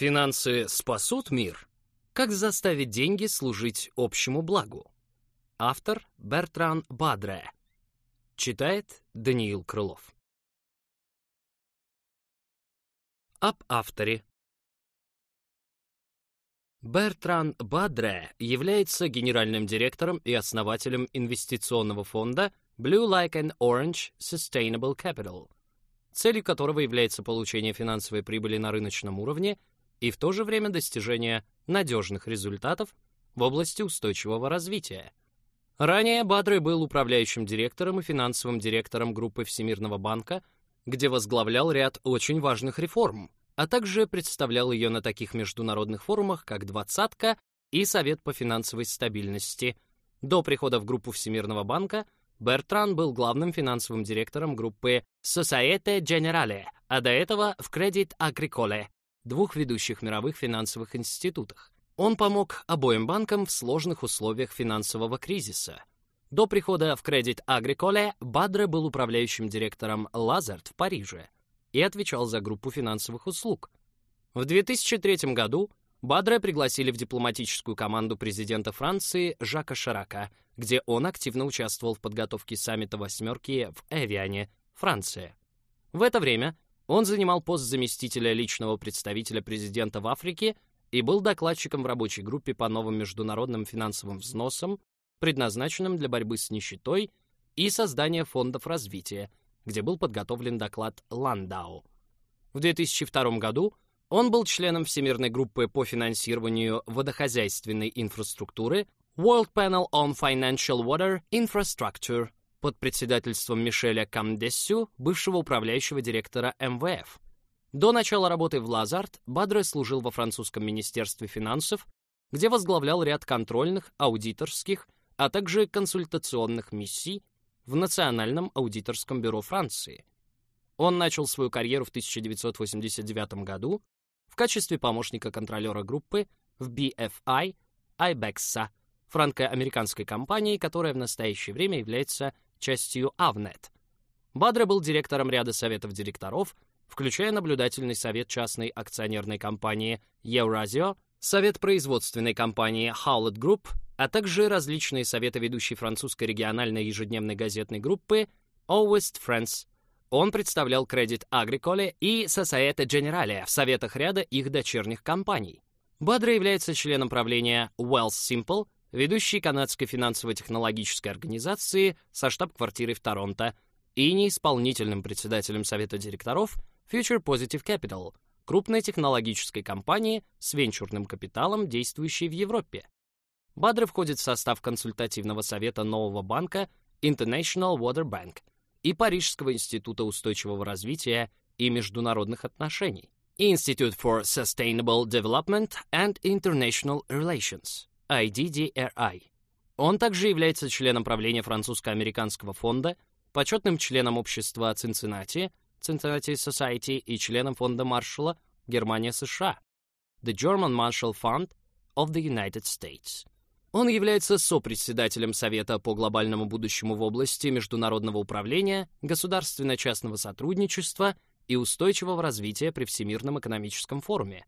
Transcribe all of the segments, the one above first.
Финансы спасут мир? Как заставить деньги служить общему благу? Автор Бертран Бадре. Читает Даниил Крылов. Об авторе. Бертран Бадре является генеральным директором и основателем инвестиционного фонда Blue Like an Orange Sustainable Capital, целью которого является получение финансовой прибыли на рыночном уровне и в то же время достижение надежных результатов в области устойчивого развития. Ранее Бадре был управляющим директором и финансовым директором группы Всемирного банка, где возглавлял ряд очень важных реформ, а также представлял ее на таких международных форумах, как «Двадцатка» и Совет по финансовой стабильности. До прихода в группу Всемирного банка Бертран был главным финансовым директором группы Societe Generale, а до этого в Credit Agricole, двух ведущих мировых финансовых институтах. Он помог обоим банкам в сложных условиях финансового кризиса. До прихода в Credit Agricole Бадре был управляющим директором Лазард в Париже и отвечал за группу финансовых услуг. В 2003 году Бадре пригласили в дипломатическую команду президента Франции Жака Шарака, где он активно участвовал в подготовке саммита «восьмерки» в Эвиане, Франция. В это время он занимал пост заместителя личного представителя президента в Африке и был докладчиком в рабочей группе по новым международным финансовым взносам, предназначенным для борьбы с нищетой и создания фондов развития, где был подготовлен доклад Ландау. В 2002 году он был членом Всемирной группы по финансированию водохозяйственной инфраструктуры World Panel on Financial Water Infrastructure под председательством Мишеля Камдессю, бывшего управляющего директора МВФ. До начала работы в Лазард Бадре служил во французском министерстве финансов, где возглавлял ряд контрольных, аудиторских, а также консультационных миссий в Национальном аудиторском бюро Франции. Он начал свою карьеру в 1989 году в качестве помощника контролера группы в BFI IBEXA, франко-американской компании, которая в настоящее время является частью Avnet. Бадре был директором ряда советов директоров, включая наблюдательный совет частной акционерной компании Eurasio, совет производственной компании Howlett Group, а также различные советы ведущей французской региональной ежедневной газетной группы Ouest France он представлял Credit Agricole и Societe Generale в советах ряда их дочерних компаний. Бадра является членом правления Wells Simple, ведущей канадской финансово-технологической организации со штаб-квартирой в Торонто, и неисполнительным председателем совета директоров Future Positive Capital, крупной технологической компании с венчурным капиталом, действующей в Европе. Бадре входит в состав консультативного совета нового банка International Water Bank – и Парижского института устойчивого развития и международных отношений, Institute for Sustainable Development and International Relations, IDDRI. Он также является членом правления французско-американского фонда, почетным членом общества Цинциннати, Cincinnati Society и членом фонда Маршалла Германия-США, The German Marshall Fund of the United States. Он является сопредседателем Совета по глобальному будущему в области международного управления, государственно-частного сотрудничества и устойчивого развития при Всемирном экономическом форуме.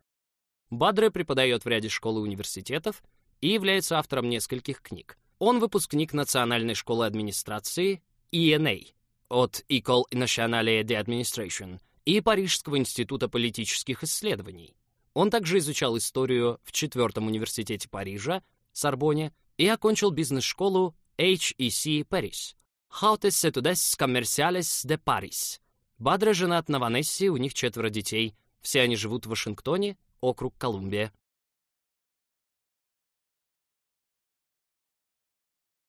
Бадре преподает в ряде школ и университетов и является автором нескольких книг. Он выпускник Национальной школы администрации ENA от École Nationale d'Administration и Парижского института политических исследований. Он также изучал историю в Четвертом университете Парижа, Сорбоне и окончил бизнес-школу HEC Paris. Hautes études commerciales de Paris. Бадре женат на Ванессе, у них четверо детей. Все они живут в Вашингтоне, округ Колумбия.